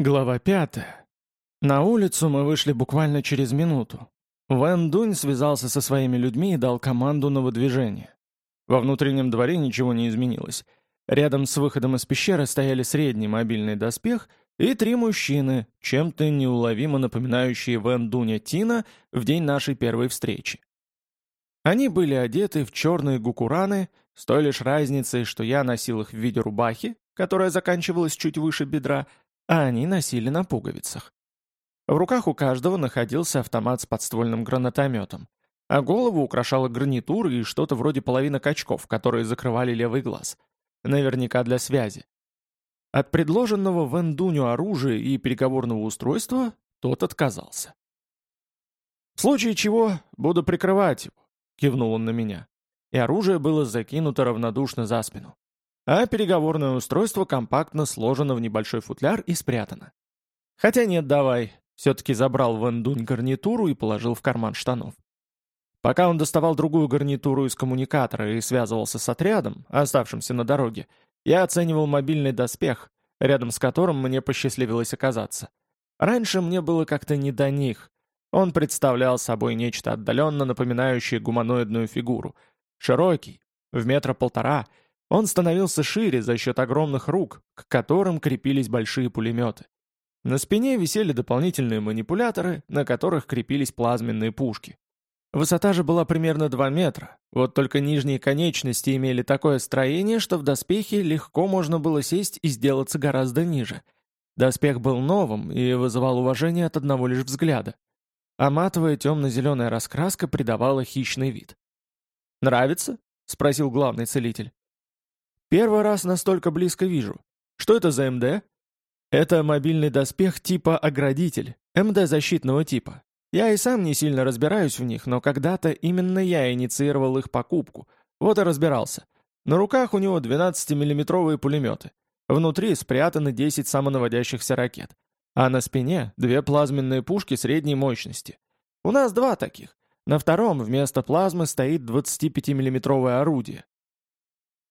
Глава пятая. На улицу мы вышли буквально через минуту. Вэн Дунь связался со своими людьми и дал команду на выдвижение. Во внутреннем дворе ничего не изменилось. Рядом с выходом из пещеры стояли средний мобильный доспех и три мужчины, чем-то неуловимо напоминающие Вэн Дуня Тина в день нашей первой встречи. Они были одеты в черные гукураны, с той лишь разницей, что я носил их в виде рубахи, которая заканчивалась чуть выше бедра, а они носили на пуговицах. В руках у каждого находился автомат с подствольным гранатометом, а голову украшала гарнитура и что-то вроде половины качков, которые закрывали левый глаз. Наверняка для связи. От предложенного Вендуню оружия и переговорного устройства тот отказался. «В случае чего, буду прикрывать его», — кивнул он на меня. И оружие было закинуто равнодушно за спину а переговорное устройство компактно сложено в небольшой футляр и спрятано. Хотя нет, давай. Все-таки забрал Вандунь гарнитуру и положил в карман штанов. Пока он доставал другую гарнитуру из коммуникатора и связывался с отрядом, оставшимся на дороге, я оценивал мобильный доспех, рядом с которым мне посчастливилось оказаться. Раньше мне было как-то не до них. Он представлял собой нечто отдаленно напоминающее гуманоидную фигуру. Широкий, в метра полтора — он становился шире за счет огромных рук, к которым крепились большие пулеметы. На спине висели дополнительные манипуляторы, на которых крепились плазменные пушки. Высота же была примерно 2 метра, вот только нижние конечности имели такое строение, что в доспехе легко можно было сесть и сделаться гораздо ниже. Доспех был новым и вызывал уважение от одного лишь взгляда. А матовая темно-зеленая раскраска придавала хищный вид. «Нравится?» — спросил главный целитель. Первый раз настолько близко вижу. Что это за МД? Это мобильный доспех типа «Оградитель», МД защитного типа. Я и сам не сильно разбираюсь в них, но когда-то именно я инициировал их покупку. Вот и разбирался. На руках у него 12-миллиметровые пулеметы. Внутри спрятаны 10 самонаводящихся ракет. А на спине две плазменные пушки средней мощности. У нас два таких. На втором вместо плазмы стоит 25-миллиметровое орудие.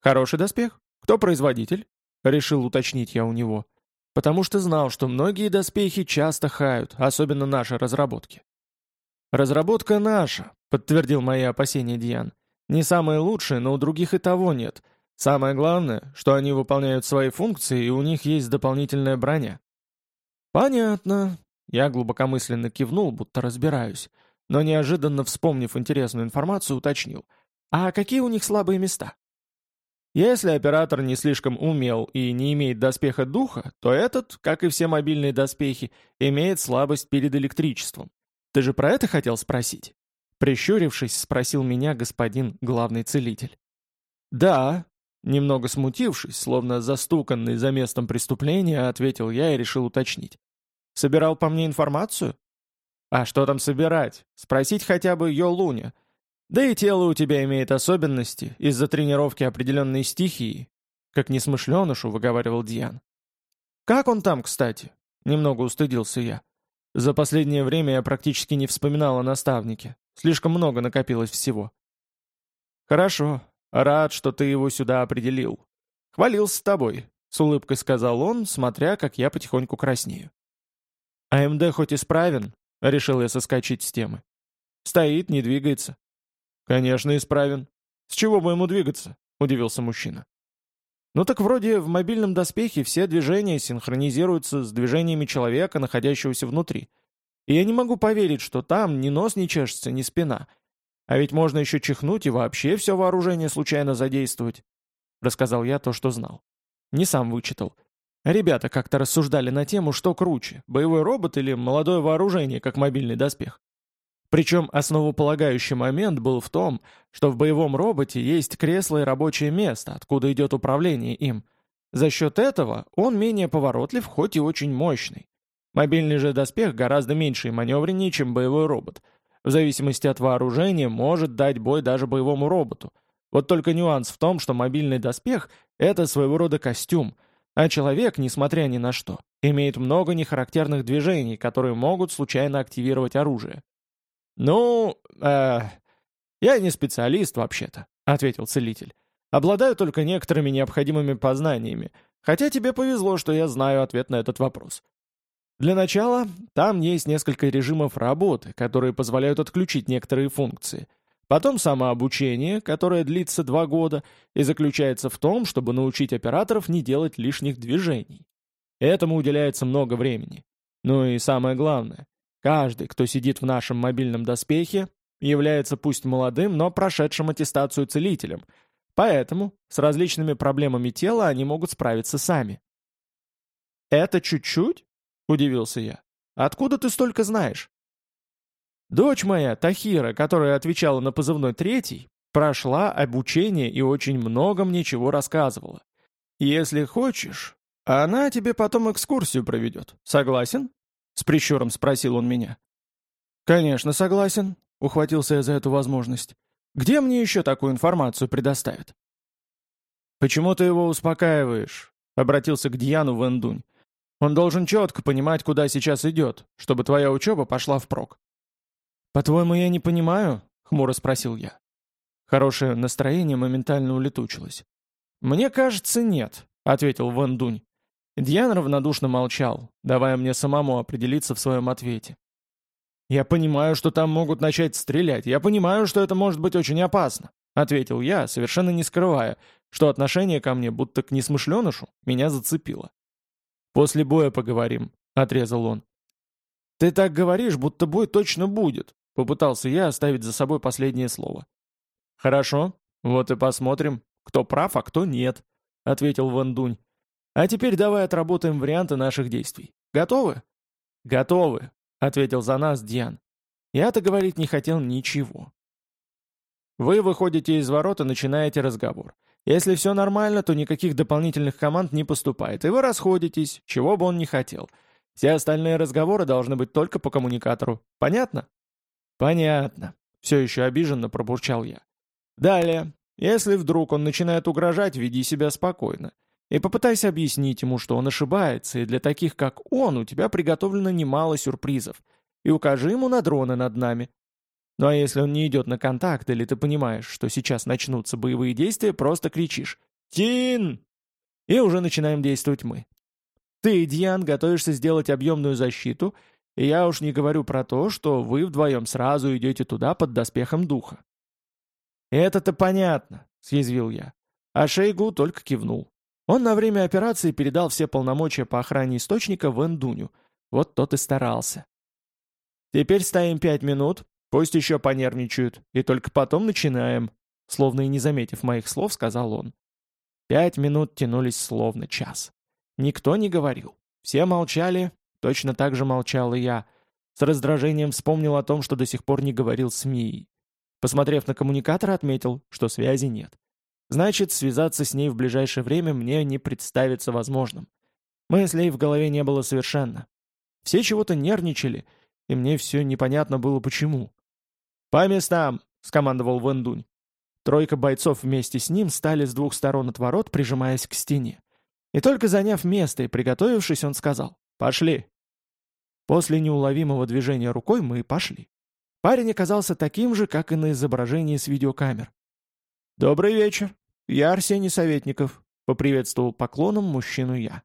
«Хороший доспех? Кто производитель?» — решил уточнить я у него. Потому что знал, что многие доспехи часто хают, особенно наши разработки. «Разработка наша», — подтвердил мои опасения Диан. «Не самые лучшие, но у других и того нет. Самое главное, что они выполняют свои функции, и у них есть дополнительная броня». «Понятно». Я глубокомысленно кивнул, будто разбираюсь, но неожиданно вспомнив интересную информацию, уточнил. «А какие у них слабые места?» Если оператор не слишком умел и не имеет доспеха духа, то этот, как и все мобильные доспехи, имеет слабость перед электричеством. Ты же про это хотел спросить? Прищурившись, спросил меня господин главный целитель. «Да», немного смутившись, словно застуканный за местом преступления, ответил я и решил уточнить. «Собирал по мне информацию?» «А что там собирать? Спросить хотя бы Йо Луня. Да и тело у тебя имеет особенности из-за тренировки определенной стихии, как несмышленышу выговаривал Диан. Как он там, кстати? Немного устыдился я. За последнее время я практически не вспоминал о наставнике. Слишком много накопилось всего. Хорошо. Рад, что ты его сюда определил. Хвалился с тобой, с улыбкой сказал он, смотря, как я потихоньку краснею. АМД хоть исправен, решил я соскочить с темы. Стоит, не двигается. «Конечно, исправен. С чего бы ему двигаться?» — удивился мужчина. «Ну так вроде в мобильном доспехе все движения синхронизируются с движениями человека, находящегося внутри. И я не могу поверить, что там ни нос не чешется, ни спина. А ведь можно еще чихнуть и вообще все вооружение случайно задействовать», — рассказал я то, что знал. Не сам вычитал. Ребята как-то рассуждали на тему, что круче, боевой робот или молодое вооружение, как мобильный доспех. Причем основополагающий момент был в том, что в боевом роботе есть кресло и рабочее место, откуда идет управление им. За счет этого он менее поворотлив, хоть и очень мощный. Мобильный же доспех гораздо меньше и маневреннее, чем боевой робот. В зависимости от вооружения может дать бой даже боевому роботу. Вот только нюанс в том, что мобильный доспех — это своего рода костюм, а человек, несмотря ни на что, имеет много нехарактерных движений, которые могут случайно активировать оружие. «Ну, э, я не специалист вообще-то», — ответил целитель. «Обладаю только некоторыми необходимыми познаниями, хотя тебе повезло, что я знаю ответ на этот вопрос. Для начала, там есть несколько режимов работы, которые позволяют отключить некоторые функции. Потом самообучение, которое длится два года и заключается в том, чтобы научить операторов не делать лишних движений. Этому уделяется много времени. Ну и самое главное, каждый, кто сидит в нашем мобильном доспехе, является пусть молодым, но прошедшим аттестацию целителем, поэтому с различными проблемами тела они могут справиться сами. «Это чуть-чуть?» — удивился я. «Откуда ты столько знаешь?» Дочь моя, Тахира, которая отвечала на позывной третий, прошла обучение и очень много мне чего рассказывала. Если хочешь, она тебе потом экскурсию проведет. Согласен? С прищуром спросил он меня. Конечно, согласен, ухватился я за эту возможность. Где мне еще такую информацию предоставят? Почему ты его успокаиваешь? Обратился к Дьяну Вендунь. Он должен четко понимать, куда сейчас идет, чтобы твоя учеба пошла впрок. «По-твоему, я не понимаю?» — хмуро спросил я. Хорошее настроение моментально улетучилось. «Мне кажется, нет», — ответил Ван Дунь. Дьян равнодушно молчал, давая мне самому определиться в своем ответе. «Я понимаю, что там могут начать стрелять. Я понимаю, что это может быть очень опасно», — ответил я, совершенно не скрывая, что отношение ко мне, будто к несмышленышу, меня зацепило. «После боя поговорим», — отрезал он. «Ты так говоришь, будто бой точно будет», — попытался я оставить за собой последнее слово. «Хорошо, вот и посмотрим, кто прав, а кто нет», — ответил Ван Дунь. «А теперь давай отработаем варианты наших действий. Готовы?» «Готовы», — ответил за нас Диан. Я-то говорить не хотел ничего. Вы выходите из ворот и начинаете разговор. Если все нормально, то никаких дополнительных команд не поступает, и вы расходитесь, чего бы он ни хотел. Все остальные разговоры должны быть только по коммуникатору. Понятно? Понятно. Все еще обиженно пробурчал я. Далее. Если вдруг он начинает угрожать, веди себя спокойно. И попытайся объяснить ему, что он ошибается, и для таких, как он, у тебя приготовлено немало сюрпризов. И укажи ему на дроны над нами. Ну а если он не идет на контакт, или ты понимаешь, что сейчас начнутся боевые действия, просто кричишь «Тин!» И уже начинаем действовать мы. Ты, Дьян, готовишься сделать объемную защиту, и я уж не говорю про то, что вы вдвоем сразу идете туда под доспехом духа. «Это-то понятно», — съязвил я. А Шейгу только кивнул. Он на время операции передал все полномочия по охране источника Вендуню. Вот тот и старался. «Теперь стоим пять минут, Пусть еще понервничают, и только потом начинаем», словно и не заметив моих слов, сказал он. Пять минут тянулись словно час. Никто не говорил. Все молчали, точно так же молчал и я. С раздражением вспомнил о том, что до сих пор не говорил с Мией. Посмотрев на коммуникатор, отметил, что связи нет. Значит, связаться с ней в ближайшее время мне не представится возможным. Мыслей в голове не было совершенно. Все чего-то нервничали, и мне все непонятно было почему. «По местам!» — скомандовал Вэндунь. Тройка бойцов вместе с ним стали с двух сторон от ворот, прижимаясь к стене. И только заняв место и приготовившись, он сказал «Пошли!». После неуловимого движения рукой мы пошли. Парень оказался таким же, как и на изображении с видеокамер. «Добрый вечер. Я Арсений Советников», — поприветствовал поклоном мужчину я.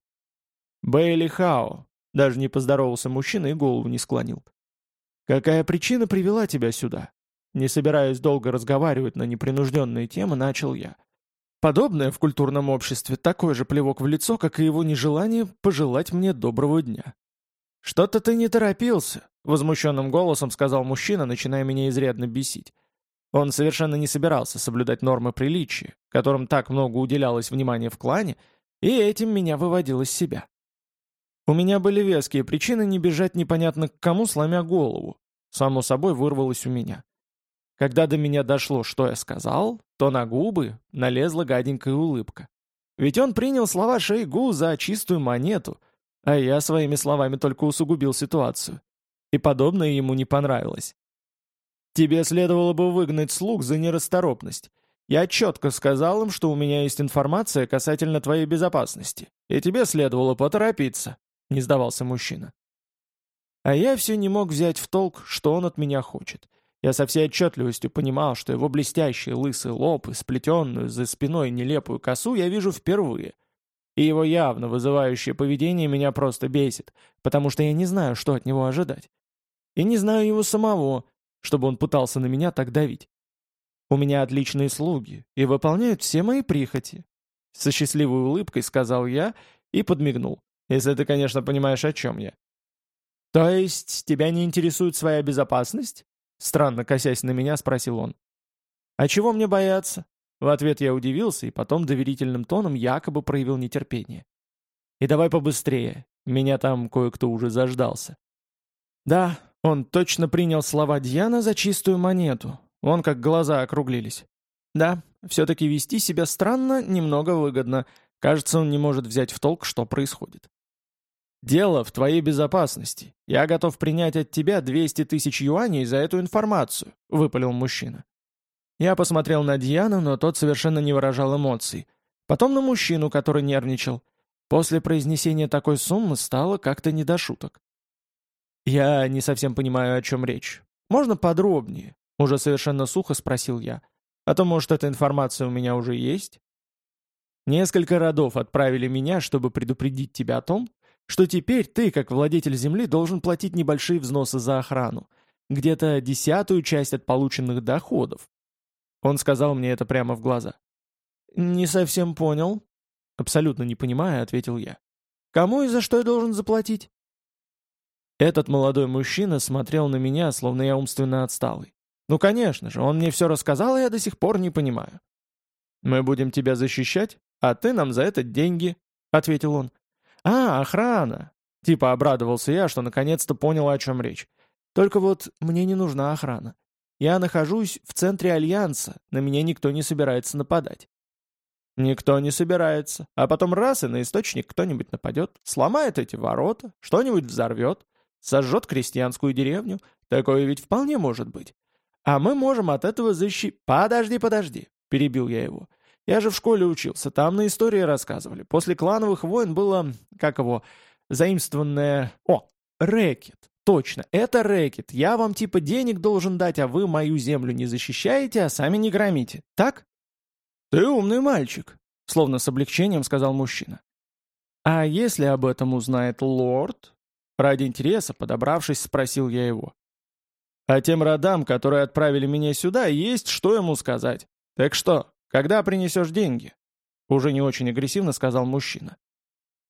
«Бейли Хао», — даже не поздоровался мужчина и голову не склонил. «Какая причина привела тебя сюда?» Не собираясь долго разговаривать на непринужденные темы, начал я. Подобное в культурном обществе такой же плевок в лицо, как и его нежелание пожелать мне доброго дня. «Что-то ты не торопился», — возмущенным голосом сказал мужчина, начиная меня изрядно бесить. Он совершенно не собирался соблюдать нормы приличия, которым так много уделялось внимания в клане, и этим меня выводил из себя. У меня были веские причины не бежать непонятно к кому, сломя голову. Само собой вырвалось у меня. Когда до меня дошло, что я сказал, то на губы налезла гаденькая улыбка. Ведь он принял слова Шейгу за чистую монету, а я своими словами только усугубил ситуацию. И подобное ему не понравилось. Тебе следовало бы выгнать слуг за нерасторопность. Я четко сказал им, что у меня есть информация касательно твоей безопасности, и тебе следовало поторопиться не сдавался мужчина. А я все не мог взять в толк, что он от меня хочет. Я со всей отчетливостью понимал, что его блестящий лысый лоб и сплетенную за спиной нелепую косу я вижу впервые. И его явно вызывающее поведение меня просто бесит, потому что я не знаю, что от него ожидать. И не знаю его самого, чтобы он пытался на меня так давить. У меня отличные слуги и выполняют все мои прихоти. Со счастливой улыбкой сказал я и подмигнул, если ты, конечно, понимаешь, о чем я. «То есть тебя не интересует своя безопасность?» Странно косясь на меня, спросил он. «А чего мне бояться?» В ответ я удивился и потом доверительным тоном якобы проявил нетерпение. «И давай побыстрее, меня там кое-кто уже заждался». Да, он точно принял слова Дьяна за чистую монету. Он как глаза округлились. Да, все-таки вести себя странно немного выгодно. Кажется, он не может взять в толк, что происходит. «Дело в твоей безопасности. Я готов принять от тебя 200 тысяч юаней за эту информацию», — выпалил мужчина. Я посмотрел на Дьяна, но тот совершенно не выражал эмоций. Потом на мужчину, который нервничал. После произнесения такой суммы стало как-то не до шуток. «Я не совсем понимаю, о чем речь. Можно подробнее?» Уже совершенно сухо спросил я. «А то, может, эта информация у меня уже есть?» Несколько родов отправили меня, чтобы предупредить тебя о том, что теперь ты, как владетель земли, должен платить небольшие взносы за охрану, где-то десятую часть от полученных доходов. Он сказал мне это прямо в глаза. «Не совсем понял». «Абсолютно не понимая», — ответил я. «Кому и за что я должен заплатить?» Этот молодой мужчина смотрел на меня, словно я умственно отсталый. «Ну, конечно же, он мне все рассказал, и я до сих пор не понимаю». «Мы будем тебя защищать, а ты нам за это деньги», — ответил он. «А, охрана!» Типа обрадовался я, что наконец-то понял, о чем речь. «Только вот мне не нужна охрана. Я нахожусь в центре Альянса, на меня никто не собирается нападать». «Никто не собирается. А потом раз, и на источник кто-нибудь нападет, сломает эти ворота, что-нибудь взорвет, сожжет крестьянскую деревню. Такое ведь вполне может быть. А мы можем от этого защитить...» «Подожди, подожди», — перебил я его. Я же в школе учился, там на истории рассказывали. После клановых войн было, как его, заимствованное... О, рэкет. Точно, это рэкет. Я вам типа денег должен дать, а вы мою землю не защищаете, а сами не громите. Так? Ты умный мальчик, словно с облегчением сказал мужчина. А если об этом узнает лорд? Ради интереса, подобравшись, спросил я его. А тем родам, которые отправили меня сюда, есть что ему сказать. Так что, «Когда принесешь деньги?» Уже не очень агрессивно сказал мужчина.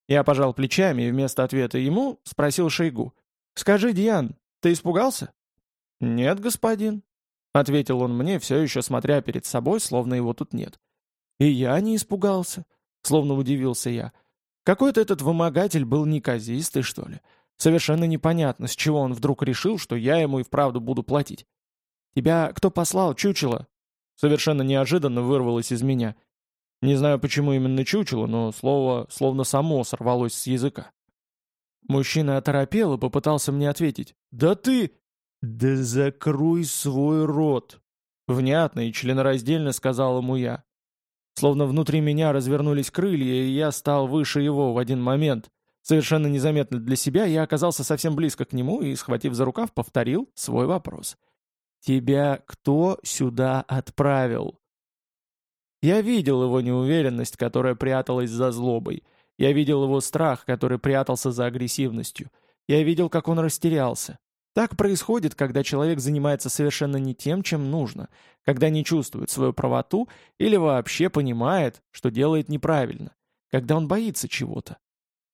Я пожал плечами и вместо ответа ему спросил Шейгу. «Скажи, Диан, ты испугался?» «Нет, господин», — ответил он мне, все еще смотря перед собой, словно его тут нет. «И я не испугался», — словно удивился я. «Какой-то этот вымогатель был неказистый, что ли? Совершенно непонятно, с чего он вдруг решил, что я ему и вправду буду платить. Тебя кто послал, чучело?» Совершенно неожиданно вырвалось из меня. Не знаю, почему именно чучело, но слово словно само сорвалось с языка. Мужчина оторопел и попытался мне ответить. «Да ты...» «Да закрой свой рот!» Внятно и членораздельно сказал ему я. Словно внутри меня развернулись крылья, и я стал выше его в один момент. Совершенно незаметно для себя я оказался совсем близко к нему и, схватив за рукав, повторил свой вопрос. «Тебя кто сюда отправил?» Я видел его неуверенность, которая пряталась за злобой. Я видел его страх, который прятался за агрессивностью. Я видел, как он растерялся. Так происходит, когда человек занимается совершенно не тем, чем нужно, когда не чувствует свою правоту или вообще понимает, что делает неправильно, когда он боится чего-то.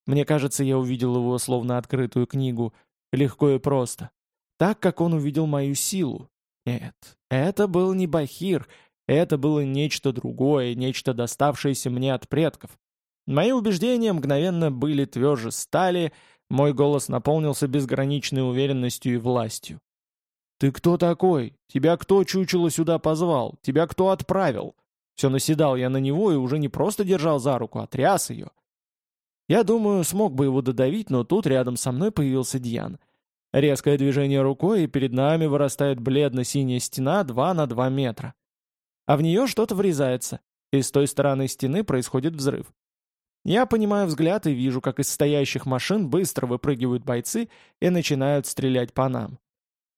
Мне кажется, я увидел его словно открытую книгу, легко и просто. Так, как он увидел мою силу, нет, это был не Бахир, это было нечто другое, нечто доставшееся мне от предков. Мои убеждения мгновенно были тверже стали, мой голос наполнился безграничной уверенностью и властью. «Ты кто такой? Тебя кто чучело сюда позвал? Тебя кто отправил?» Все наседал я на него и уже не просто держал за руку, а тряс ее. Я думаю, смог бы его додавить, но тут рядом со мной появился Дьян. Резкое движение рукой, и перед нами вырастает бледно-синяя стена 2 на 2 метра. А в нее что-то врезается, и с той стороны стены происходит взрыв. Я понимаю взгляд и вижу, как из стоящих машин быстро выпрыгивают бойцы и начинают стрелять по нам.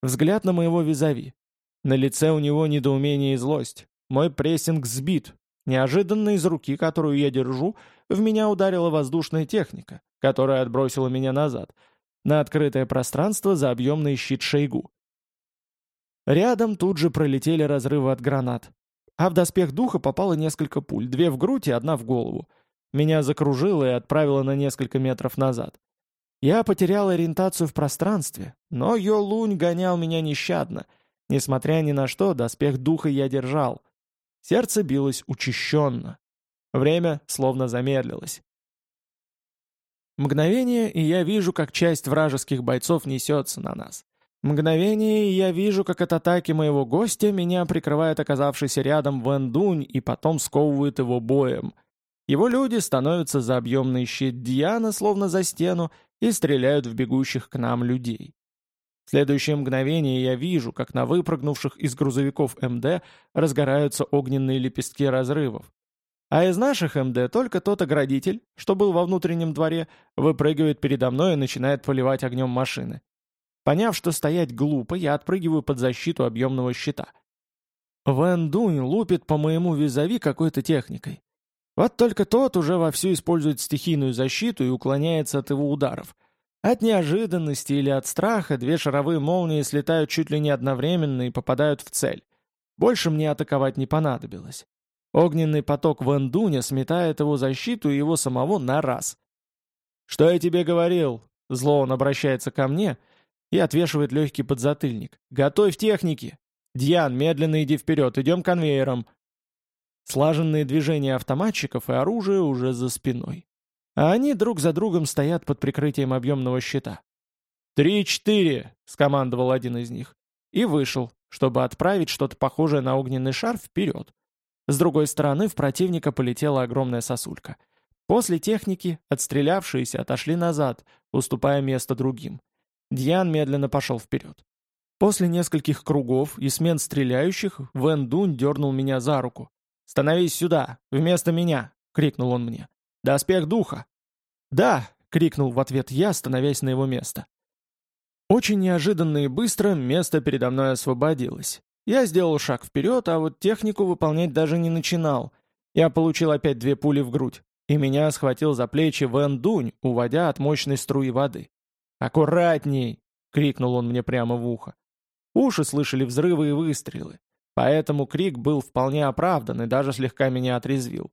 Взгляд на моего визави. На лице у него недоумение и злость. Мой прессинг сбит. Неожиданно из руки, которую я держу, в меня ударила воздушная техника, которая отбросила меня назад, на открытое пространство за объемный щит Шейгу. Рядом тут же пролетели разрывы от гранат. А в доспех духа попало несколько пуль, две в грудь и одна в голову. Меня закружило и отправило на несколько метров назад. Я потерял ориентацию в пространстве, но Йолунь гонял меня нещадно. Несмотря ни на что, доспех духа я держал. Сердце билось учащенно. Время словно замедлилось. Мгновение, и я вижу, как часть вражеских бойцов несется на нас. Мгновение, и я вижу, как от атаки моего гостя меня прикрывает оказавшийся рядом Вэн Дунь и потом сковывает его боем. Его люди становятся за объемный щит Диана, словно за стену, и стреляют в бегущих к нам людей. В следующее мгновение я вижу, как на выпрыгнувших из грузовиков МД разгораются огненные лепестки разрывов. А из наших МД только тот оградитель, что был во внутреннем дворе, выпрыгивает передо мной и начинает поливать огнем машины. Поняв, что стоять глупо, я отпрыгиваю под защиту объемного щита. Вэн Дунь лупит по моему визави какой-то техникой. Вот только тот уже вовсю использует стихийную защиту и уклоняется от его ударов. От неожиданности или от страха две шаровые молнии слетают чуть ли не одновременно и попадают в цель. Больше мне атаковать не понадобилось. Огненный поток Вандуня сметает его защиту и его самого на раз. «Что я тебе говорил?» Зло он обращается ко мне и отвешивает легкий подзатыльник. «Готовь техники! Дьян, медленно иди вперед, идем конвейером!» Слаженные движения автоматчиков и оружие уже за спиной. А они друг за другом стоят под прикрытием объемного щита. «Три-четыре!» — скомандовал один из них. И вышел, чтобы отправить что-то похожее на огненный шар вперед. С другой стороны в противника полетела огромная сосулька. После техники отстрелявшиеся отошли назад, уступая место другим. Дьян медленно пошел вперед. После нескольких кругов и смен стреляющих Вэн Дунь дернул меня за руку. «Становись сюда! Вместо меня!» — крикнул он мне. «Доспех духа!» «Да!» — крикнул в ответ я, становясь на его место. Очень неожиданно и быстро место передо мной освободилось. Я сделал шаг вперед, а вот технику выполнять даже не начинал. Я получил опять две пули в грудь, и меня схватил за плечи Вэн Дунь, уводя от мощной струи воды. «Аккуратней!» — крикнул он мне прямо в ухо. Уши слышали взрывы и выстрелы. Поэтому крик был вполне оправдан и даже слегка меня отрезвил.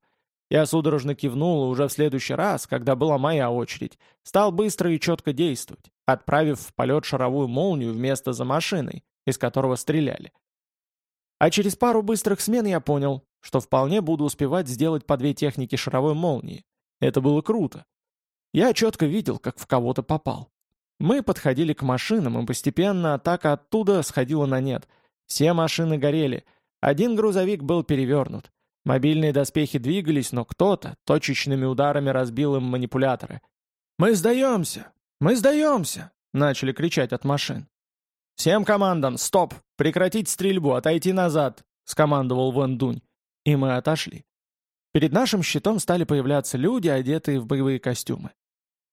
Я судорожно кивнул и уже в следующий раз, когда была моя очередь, стал быстро и четко действовать, отправив в полет шаровую молнию вместо за машиной, из которого стреляли. А через пару быстрых смен я понял, что вполне буду успевать сделать по две техники шаровой молнии. Это было круто. Я четко видел, как в кого-то попал. Мы подходили к машинам, и постепенно атака оттуда сходила на нет — все машины горели. Один грузовик был перевернут. Мобильные доспехи двигались, но кто-то точечными ударами разбил им манипуляторы. «Мы сдаемся! Мы сдаемся!» — начали кричать от машин. «Всем командам! Стоп! Прекратить стрельбу! Отойти назад!» — скомандовал Ван Дунь. И мы отошли. Перед нашим щитом стали появляться люди, одетые в боевые костюмы.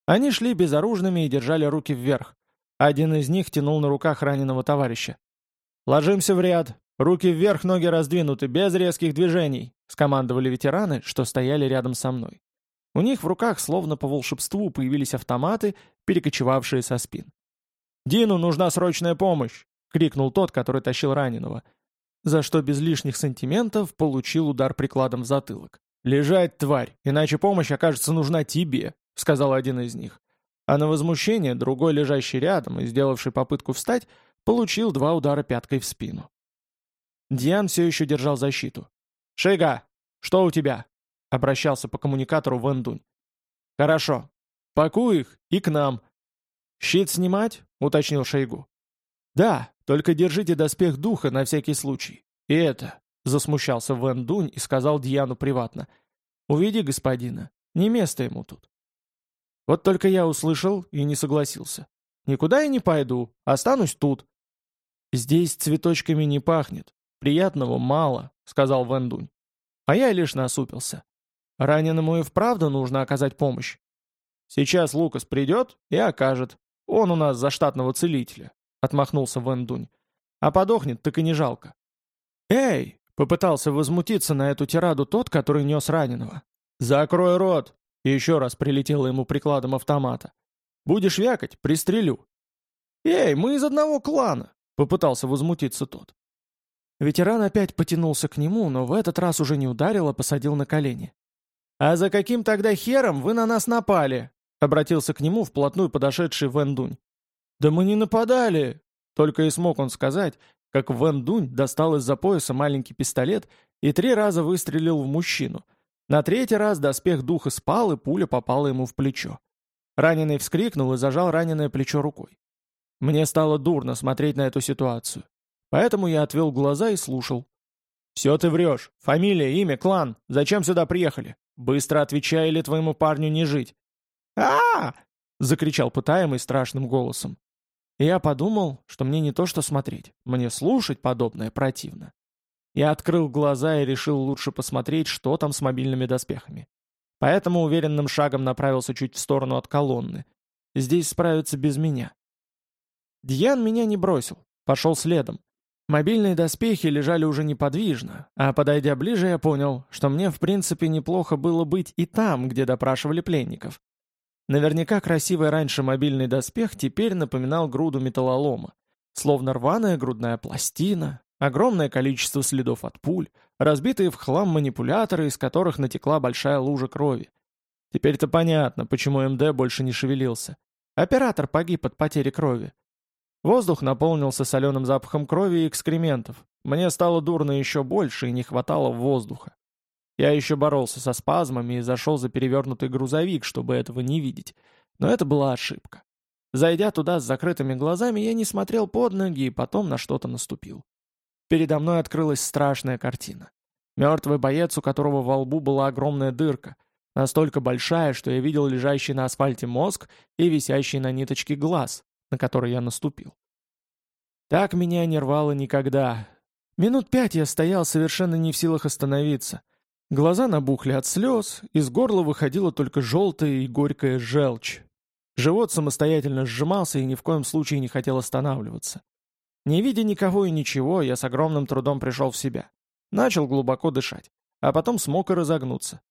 Они шли безоружными и держали руки вверх. Один из них тянул на руках раненого товарища. «Ложимся в ряд. Руки вверх, ноги раздвинуты, без резких движений», — скомандовали ветераны, что стояли рядом со мной. У них в руках, словно по волшебству, появились автоматы, перекочевавшие со спин. «Дину нужна срочная помощь!» — крикнул тот, который тащил раненого. За что без лишних сантиментов получил удар прикладом в затылок. «Лежать, тварь, иначе помощь окажется нужна тебе», — сказал один из них. А на возмущение другой, лежащий рядом и сделавший попытку встать, Получил два удара пяткой в спину. Диан все еще держал защиту. «Шига, что у тебя?» — обращался по коммуникатору Дунь. «Хорошо. Пакуй их и к нам». «Щит снимать?» — уточнил Шейгу. «Да, только держите доспех духа на всякий случай. И это...» — засмущался Вэн Дунь и сказал Дьяну приватно. «Уведи господина. Не место ему тут». Вот только я услышал и не согласился. «Никуда я не пойду. Останусь тут. «Здесь цветочками не пахнет. Приятного мало», — сказал Вандунь. А я лишь насупился. Раненому и вправду нужно оказать помощь. Сейчас Лукас придет и окажет. Он у нас за штатного целителя, — отмахнулся Вандунь. А подохнет, так и не жалко. «Эй!» — попытался возмутиться на эту тираду тот, который нес раненого. «Закрой рот!» еще раз прилетело ему прикладом автомата. «Будешь вякать, пристрелю». «Эй, мы из одного клана!» — попытался возмутиться тот. Ветеран опять потянулся к нему, но в этот раз уже не ударил, а посадил на колени. «А за каким тогда хером вы на нас напали?» — обратился к нему вплотную подошедший Вэн Дунь. «Да мы не нападали!» Только и смог он сказать, как Вэн Дунь достал из-за пояса маленький пистолет и три раза выстрелил в мужчину. На третий раз доспех духа спал, и пуля попала ему в плечо. Раненый вскрикнул и зажал раненое плечо рукой. Мне стало дурно смотреть на эту ситуацию. Поэтому я отвел глаза и слушал. «Все ты врешь. Фамилия, имя, клан. Зачем сюда приехали? Быстро отвечай, или твоему парню не жить». А, закричал пытаемый страшным голосом. Я подумал, что мне не то что смотреть, мне слушать подобное противно. Я открыл глаза и решил лучше посмотреть, что там с мобильными доспехами. Поэтому уверенным шагом направился чуть в сторону от колонны. Здесь справятся без меня. Дьян меня не бросил, пошел следом. Мобильные доспехи лежали уже неподвижно, а подойдя ближе, я понял, что мне в принципе неплохо было быть и там, где допрашивали пленников. Наверняка красивый раньше мобильный доспех теперь напоминал груду металлолома, словно рваная грудная пластина, огромное количество следов от пуль, разбитые в хлам манипуляторы, из которых натекла большая лужа крови. Теперь-то понятно, почему МД больше не шевелился. Оператор погиб от потери крови. Воздух наполнился соленым запахом крови и экскрементов. Мне стало дурно еще больше и не хватало воздуха. Я еще боролся со спазмами и зашел за перевернутый грузовик, чтобы этого не видеть. Но это была ошибка. Зайдя туда с закрытыми глазами, я не смотрел под ноги и потом на что-то наступил. Передо мной открылась страшная картина. Мертвый боец, у которого во лбу была огромная дырка, настолько большая, что я видел лежащий на асфальте мозг и висящий на ниточке глаз, на который я наступил. Так меня не рвало никогда. Минут пять я стоял совершенно не в силах остановиться. Глаза набухли от слез, из горла выходила только желтая и горькая желчь. Живот самостоятельно сжимался и ни в коем случае не хотел останавливаться. Не видя никого и ничего, я с огромным трудом пришел в себя. Начал глубоко дышать, а потом смог и разогнуться.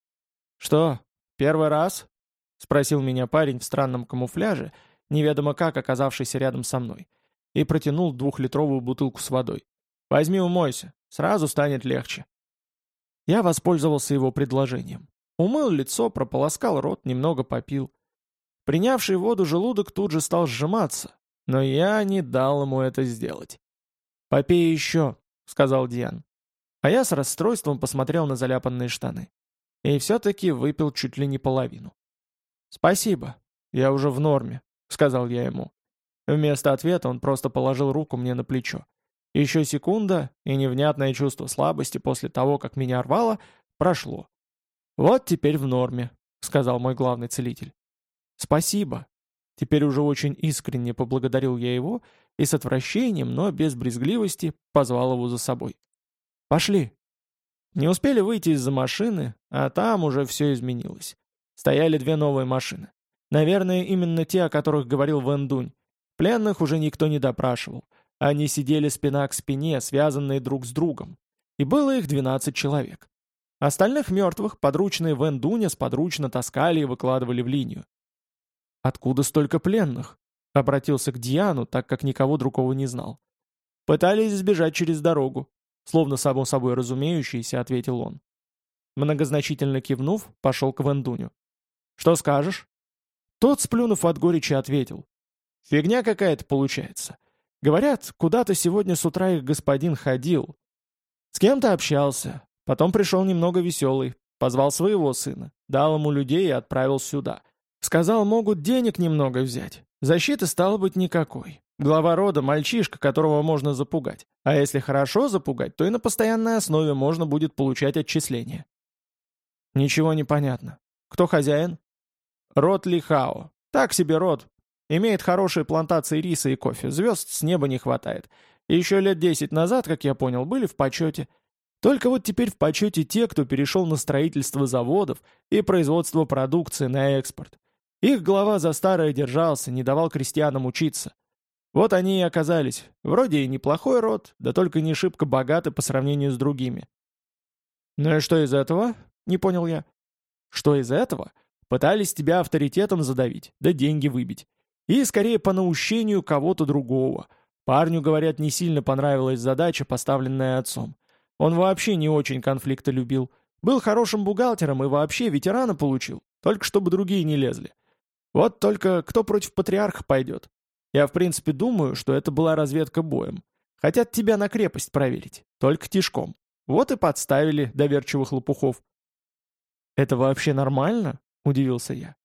«Что, первый раз?» — спросил меня парень в странном камуфляже, неведомо как оказавшийся рядом со мной, и протянул двухлитровую бутылку с водой. «Возьми умойся, сразу станет легче». Я воспользовался его предложением. Умыл лицо, прополоскал рот, немного попил. Принявший воду желудок тут же стал сжиматься, но я не дал ему это сделать. «Попей еще», — сказал Диан. А я с расстройством посмотрел на заляпанные штаны. И все-таки выпил чуть ли не половину. «Спасибо, я уже в норме», — сказал я ему. Вместо ответа он просто положил руку мне на плечо. Еще секунда, и невнятное чувство слабости после того, как меня рвало, прошло. «Вот теперь в норме», — сказал мой главный целитель. «Спасибо». Теперь уже очень искренне поблагодарил я его и с отвращением, но без брезгливости, позвал его за собой. «Пошли». Не успели выйти из-за машины, а там уже все изменилось. Стояли две новые машины. Наверное, именно те, о которых говорил Вэн Дунь. Пленных уже никто не допрашивал. Они сидели спина к спине, связанные друг с другом. И было их 12 человек. Остальных мертвых подручные Вен Дуня сподручно таскали и выкладывали в линию. «Откуда столько пленных?» — обратился к Диану, так как никого другого не знал. «Пытались сбежать через дорогу», — словно само собой разумеющийся, ответил он. Многозначительно кивнув, пошел к Вендуню. «Что скажешь?» Тот, сплюнув от горечи, ответил. «Фигня какая-то получается. Говорят, куда-то сегодня с утра их господин ходил. С кем-то общался. Потом пришел немного веселый. Позвал своего сына. Дал ему людей и отправил сюда. Сказал, могут денег немного взять. Защиты стало быть никакой. Глава рода – мальчишка, которого можно запугать. А если хорошо запугать, то и на постоянной основе можно будет получать отчисления. Ничего не понятно. Кто хозяин? Род Лихао. Так себе род, Имеет хорошие плантации риса и кофе, звезд с неба не хватает. И еще лет десять назад, как я понял, были в почете. Только вот теперь в почете те, кто перешел на строительство заводов и производство продукции на экспорт. Их глава за старое держался, не давал крестьянам учиться. Вот они и оказались. Вроде и неплохой род, да только не шибко богаты по сравнению с другими. «Ну и что из этого?» — не понял я. «Что из этого?» Пытались тебя авторитетом задавить, да деньги выбить. И скорее по наущению кого-то другого. Парню, говорят, не сильно понравилась задача, поставленная отцом. Он вообще не очень конфликта любил. Был хорошим бухгалтером и вообще ветерана получил, только чтобы другие не лезли. Вот только кто против патриарха пойдет? Я в принципе думаю, что это была разведка боем. Хотят тебя на крепость проверить, только тишком. Вот и подставили доверчивых лопухов. «Это вообще нормально?» — удивился я.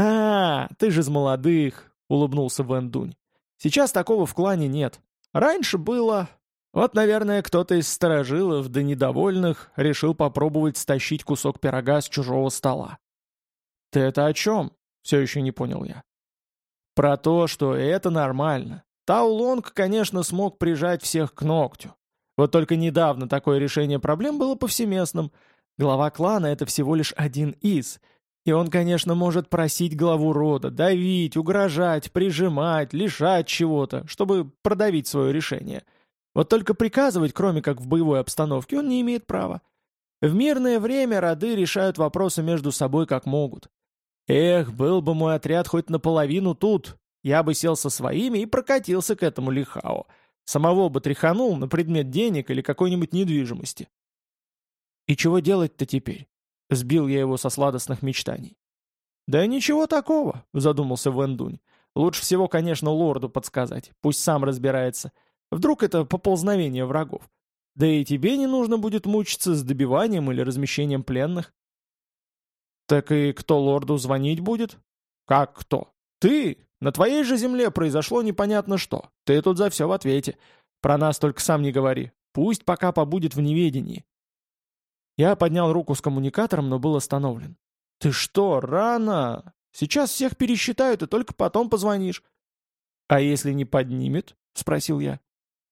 «А, ты же из молодых!» — улыбнулся Вэн Дунь. «Сейчас такого в клане нет. Раньше было... Вот, наверное, кто-то из сторожилов да недовольных решил попробовать стащить кусок пирога с чужого стола». «Ты это о чем?» — все еще не понял я. «Про то, что это нормально. Таулонг, конечно, смог прижать всех к ногтю. Вот только недавно такое решение проблем было повсеместным. Глава клана — это всего лишь один из — и он, конечно, может просить главу рода, давить, угрожать, прижимать, лишать чего-то, чтобы продавить свое решение. Вот только приказывать, кроме как в боевой обстановке, он не имеет права. В мирное время роды решают вопросы между собой как могут. Эх, был бы мой отряд хоть наполовину тут, я бы сел со своими и прокатился к этому лихао. Самого бы тряханул на предмет денег или какой-нибудь недвижимости. И чего делать-то теперь? Сбил я его со сладостных мечтаний. «Да ничего такого», — задумался Вендунь. «Лучше всего, конечно, лорду подсказать. Пусть сам разбирается. Вдруг это поползновение врагов. Да и тебе не нужно будет мучиться с добиванием или размещением пленных». «Так и кто лорду звонить будет?» «Как кто?» «Ты! На твоей же земле произошло непонятно что. Ты тут за все в ответе. Про нас только сам не говори. Пусть пока побудет в неведении. Я поднял руку с коммуникатором, но был остановлен. «Ты что, рано? Сейчас всех пересчитают, и только потом позвонишь». «А если не поднимет?» — спросил я.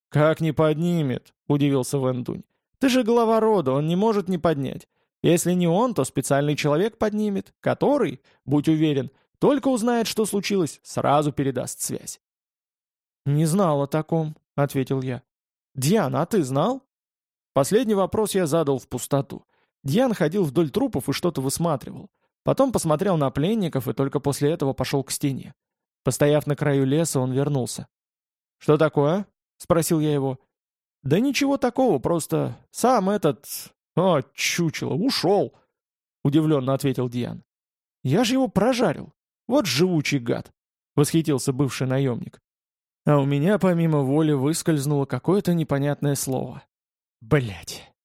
«Как не поднимет?» — удивился Вендунь. «Ты же глава рода, он не может не поднять. Если не он, то специальный человек поднимет, который, будь уверен, только узнает, что случилось, сразу передаст связь». «Не знал о таком», — ответил я. «Диана, а ты знал?» Последний вопрос я задал в пустоту. Дьян ходил вдоль трупов и что-то высматривал. Потом посмотрел на пленников и только после этого пошел к стене. Постояв на краю леса, он вернулся. «Что такое?» — спросил я его. «Да ничего такого, просто сам этот... О, чучело, ушел!» — удивленно ответил Дьян. «Я же его прожарил. Вот живучий гад!» — восхитился бывший наемник. А у меня помимо воли выскользнуло какое-то непонятное слово. Блять.